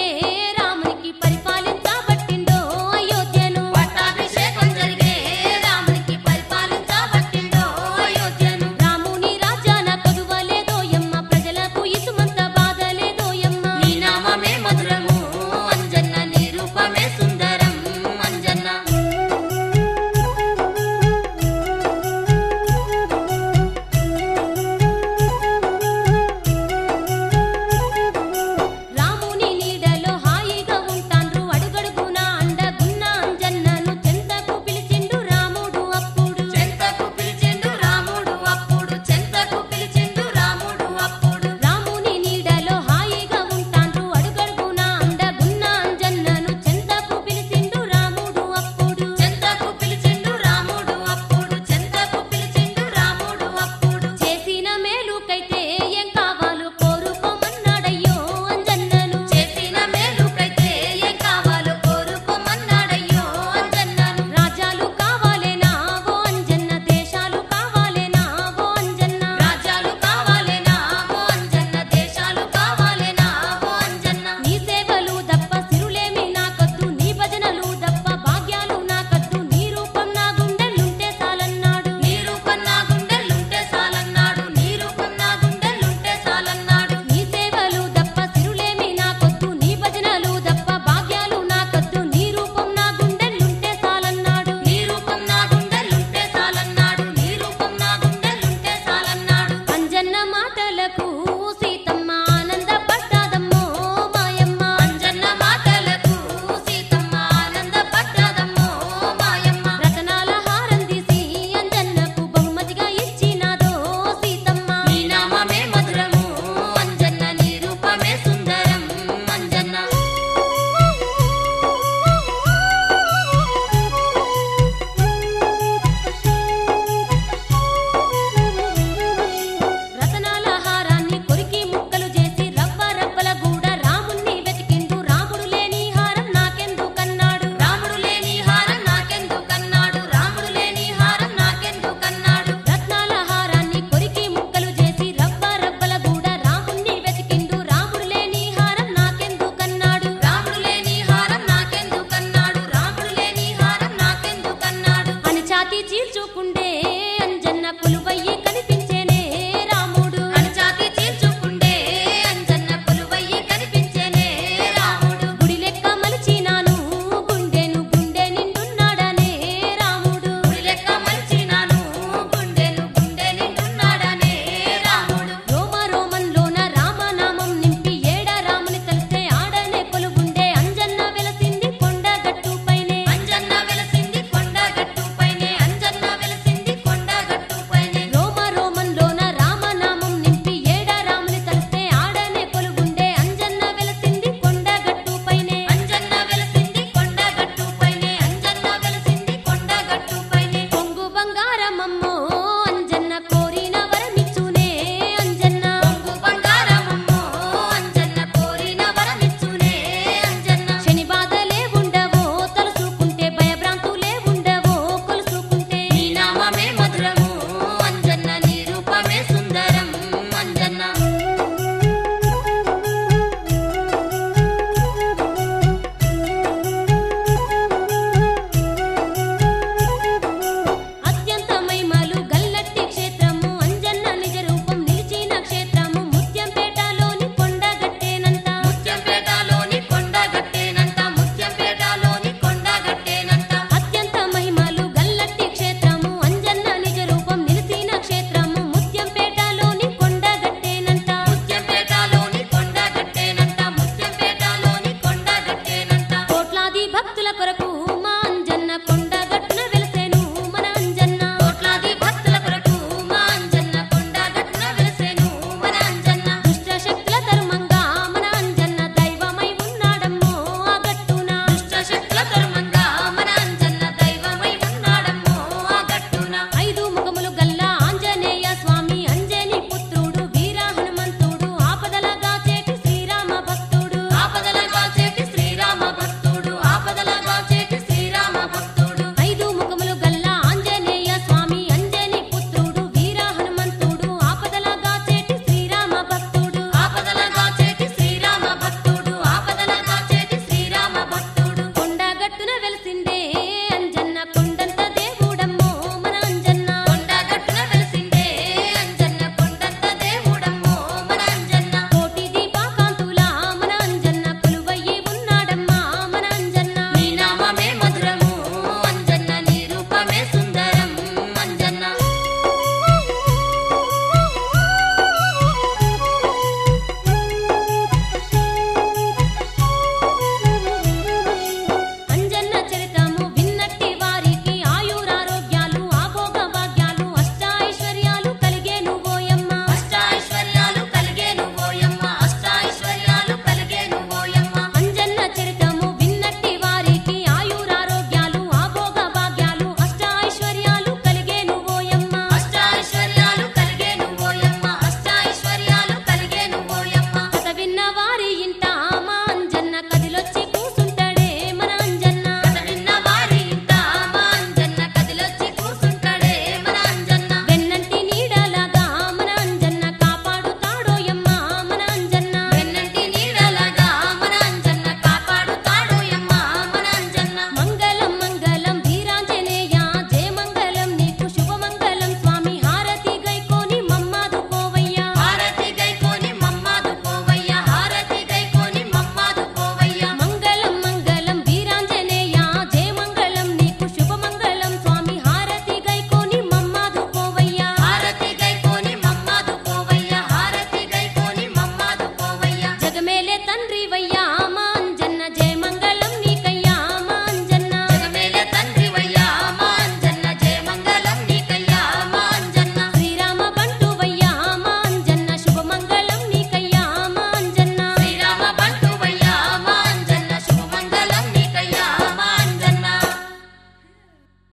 रे